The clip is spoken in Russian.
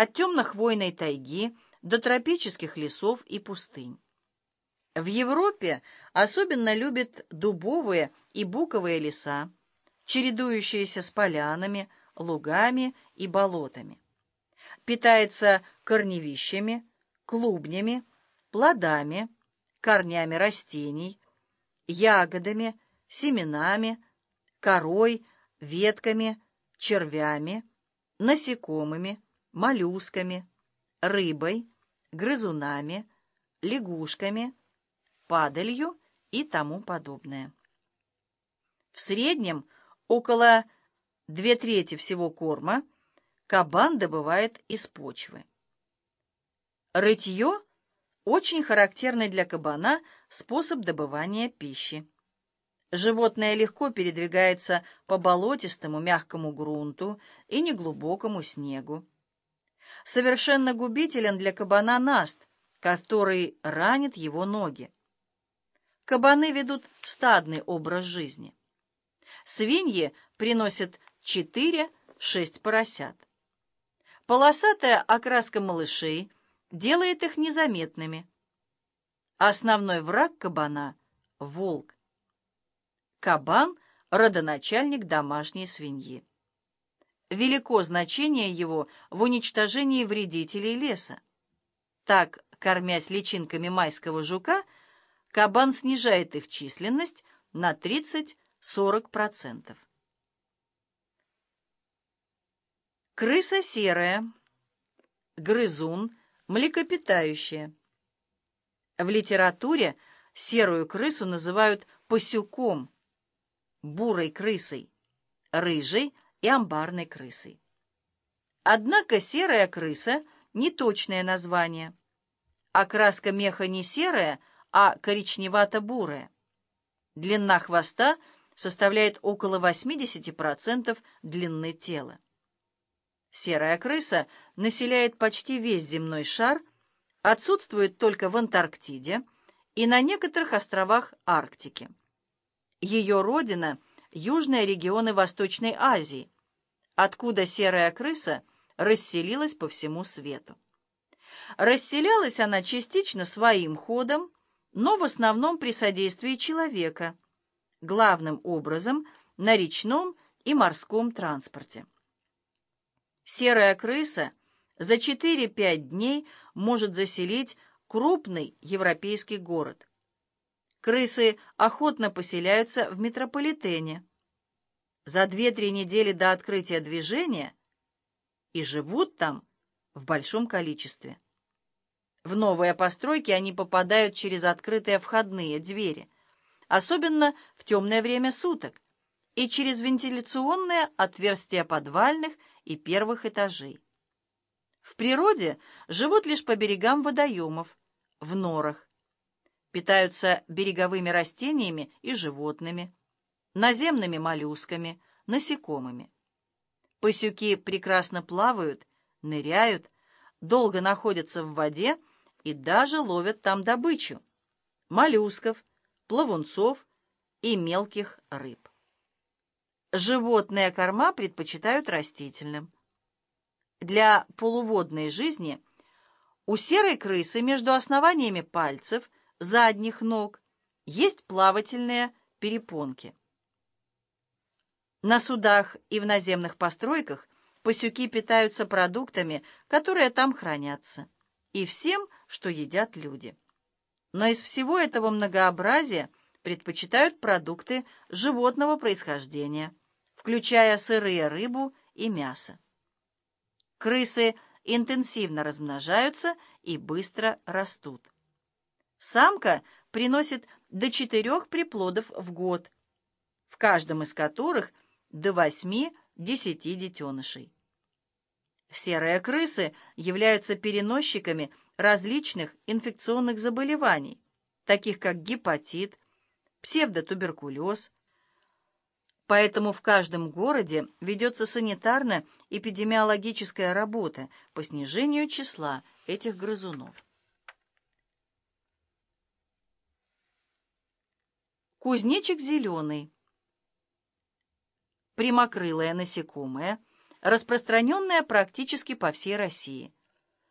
от темно-хвойной тайги до тропических лесов и пустынь. В Европе особенно любят дубовые и буковые леса, чередующиеся с полянами, лугами и болотами. Питается корневищами, клубнями, плодами, корнями растений, ягодами, семенами, корой, ветками, червями, насекомыми, моллюсками, рыбой, грызунами, лягушками, падалью и тому подобное. В среднем около две трети всего корма кабан добывает из почвы. Рытье – очень характерный для кабана способ добывания пищи. Животное легко передвигается по болотистому мягкому грунту и неглубокому снегу. Совершенно губителен для кабана наст, который ранит его ноги. Кабаны ведут стадный образ жизни. Свиньи приносят 4-6 поросят. Полосатая окраска малышей делает их незаметными. Основной враг кабана – волк. Кабан – родоначальник домашней свиньи. Велико значение его в уничтожении вредителей леса. Так, кормясь личинками майского жука, кабан снижает их численность на 30-40%. Крыса серая, грызун, млекопитающая. В литературе серую крысу называют пасюком – бурой крысой, рыжей и амбарной крысой. Однако серая крыса — неточное название. Окраска меха не серая, а коричневато-бурая. Длина хвоста составляет около 80% длины тела. Серая крыса населяет почти весь земной шар, отсутствует только в Антарктиде и на некоторых островах Арктики. Ее родина — южные регионы Восточной Азии, откуда серая крыса расселилась по всему свету. Расселялась она частично своим ходом, но в основном при содействии человека, главным образом на речном и морском транспорте. Серая крыса за 4-5 дней может заселить крупный европейский город. Крысы охотно поселяются в метрополитене. За две-три недели до открытия движения и живут там в большом количестве. В новые постройки они попадают через открытые входные двери, особенно в темное время суток, и через вентиляционные отверстия подвальных и первых этажей. В природе живут лишь по берегам водоемов, в норах питаются береговыми растениями и животными, наземными моллюсками, насекомыми. Пасюки прекрасно плавают, ныряют, долго находятся в воде и даже ловят там добычу – моллюсков, плавунцов и мелких рыб. Животные корма предпочитают растительным. Для полуводной жизни у серой крысы между основаниями пальцев – задних ног есть плавательные перепонки. На судах и в наземных постройках пасюки питаются продуктами, которые там хранятся, и всем, что едят люди. Но из всего этого многообразия предпочитают продукты животного происхождения, включая сырые рыбу и мясо. Крысы интенсивно размножаются и быстро растут. Самка приносит до четырех приплодов в год, в каждом из которых до восьми-десяти детенышей. Серые крысы являются переносчиками различных инфекционных заболеваний, таких как гепатит, псевдотуберкулез. Поэтому в каждом городе ведется санитарно-эпидемиологическая работа по снижению числа этих грызунов. Кузнечик зеленый. Прямокрылое насекомое, распространенная практически по всей России.